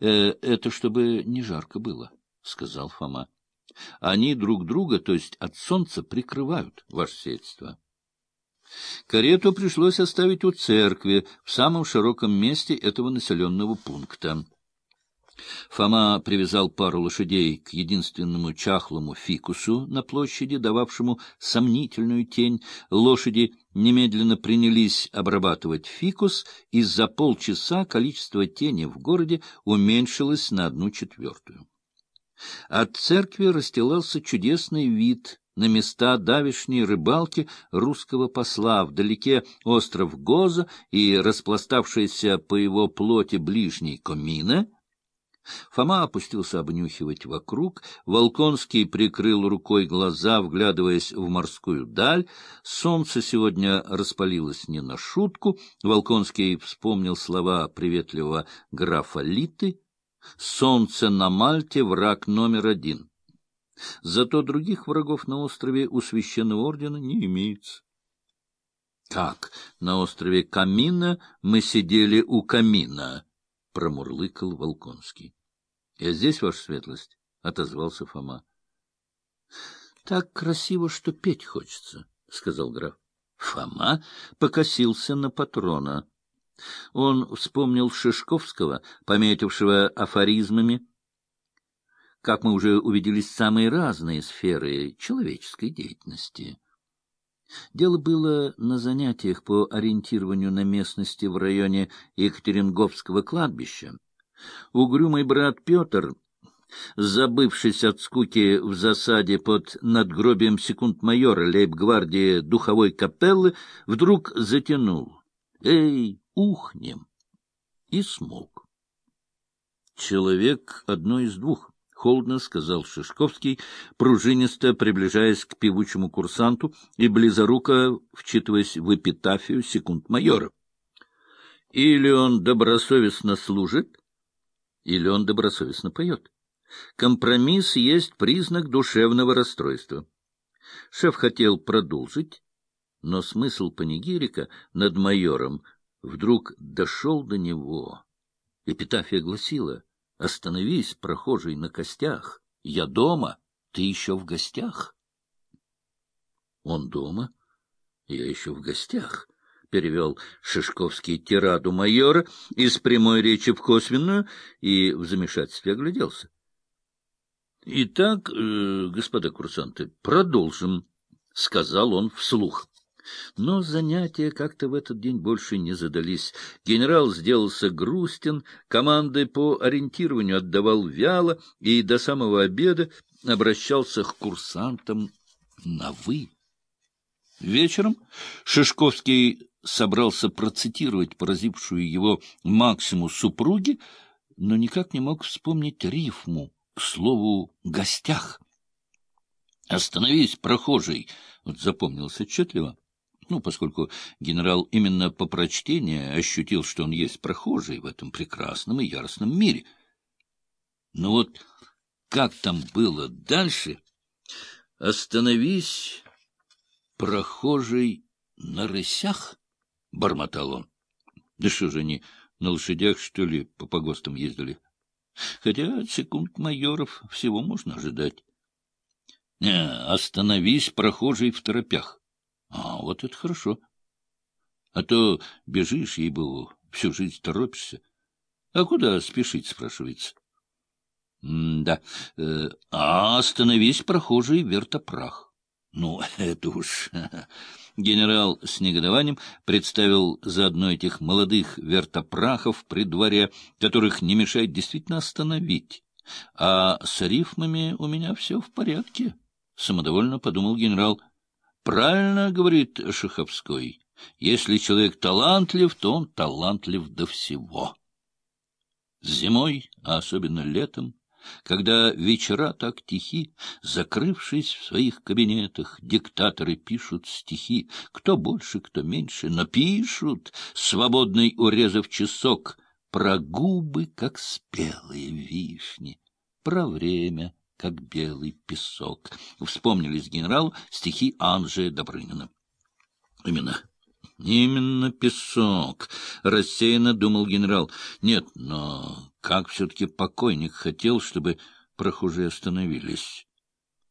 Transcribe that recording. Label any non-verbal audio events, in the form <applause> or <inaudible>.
э, это чтобы не жарко было, — сказал Фома. — Они друг друга, то есть от солнца, прикрывают, ваше сельство. Карету пришлось оставить у церкви, в самом широком месте этого населенного пункта. Фома привязал пару лошадей к единственному чахлому фикусу на площади, дававшему сомнительную тень. Лошади немедленно принялись обрабатывать фикус, и за полчаса количество тени в городе уменьшилось на одну четвертую. От церкви расстилался чудесный вид на места давишней рыбалки русского посла, вдалеке остров Гоза и распластавшийся по его плоти ближний Комина — Фома опустился обнюхивать вокруг, Волконский прикрыл рукой глаза, вглядываясь в морскую даль. Солнце сегодня распалилось не на шутку. Волконский вспомнил слова приветливого графа Литы. «Солнце на Мальте — враг номер один». Зато других врагов на острове у священного ордена не имеется. Как на острове Камина мы сидели у камина? — промурлыкал Волконский. — Я здесь, ваша светлость, — отозвался Фома. — Так красиво, что петь хочется, — сказал граф. Фома покосился на патрона. Он вспомнил Шишковского, пометившего афоризмами, как мы уже увиделись, самые разные сферы человеческой деятельности. Дело было на занятиях по ориентированию на местности в районе Екатеринговского кладбища. Угрюмый брат Петр, забывшись от скуки в засаде под надгробием секунд-майора лейб-гвардии духовой капеллы, вдруг затянул «Эй, ухнем!» и смог. Человек одно из двух холодно сказал Шишковский, пружинисто приближаясь к певучему курсанту и близоруко вчитываясь в эпитафию секунд майора. Или он добросовестно служит, или он добросовестно поет. Компромисс есть признак душевного расстройства. Шеф хотел продолжить, но смысл панигирика над майором вдруг дошел до него. Эпитафия гласила — Остановись, прохожий, на костях. Я дома, ты еще в гостях. Он дома, я еще в гостях, — перевел Шишковский тираду майора из прямой речи в косвенную и в замешательстве огляделся. — Итак, э, господа курсанты, продолжим, — сказал он вслух. Но занятия как-то в этот день больше не задались. Генерал сделался грустен, команды по ориентированию отдавал вяло и до самого обеда обращался к курсантам на «вы». Вечером Шишковский собрался процитировать поразившую его Максиму супруги, но никак не мог вспомнить рифму к слову «гостях». «Остановись, прохожий!» — вот запомнился отчетливо ну, поскольку генерал именно по прочтению ощутил, что он есть прохожий в этом прекрасном и яростном мире. Но вот как там было дальше? «Остановись, прохожий, на рысях?» — бормотал он. «Да что же они, на лошадях, что ли, по погостам ездили? Хотя от секунд майоров всего можно ожидать». «Не, остановись, прохожий, в торопях». А, вот это хорошо. А то бежишь, ей-богу, всю жизнь торопишься. А куда спешить, спрашивается? Да. Э, а остановись, прохожий, вертопрах. Ну, <laughs> это уж... <laughs> Генерал с негодованием представил заодно этих молодых вертопрахов при дворе, которых не мешает действительно остановить. А с рифмами у меня все в порядке, — самодовольно подумал генерал. Правильно говорит Шаховской. Если человек талантлив, то он талантлив до всего. Зимой, а особенно летом, когда вечера так тихи, закрывшись в своих кабинетах, диктаторы пишут стихи, кто больше, кто меньше, но пишут, свободный урезав часок, про губы, как спелые вишни, про время, как белый песок. Вспомнились генералу стихи Анжея Добрынина. Именно Именно песок, — рассеянно думал генерал. Нет, но как все-таки покойник хотел, чтобы прохожие остановились?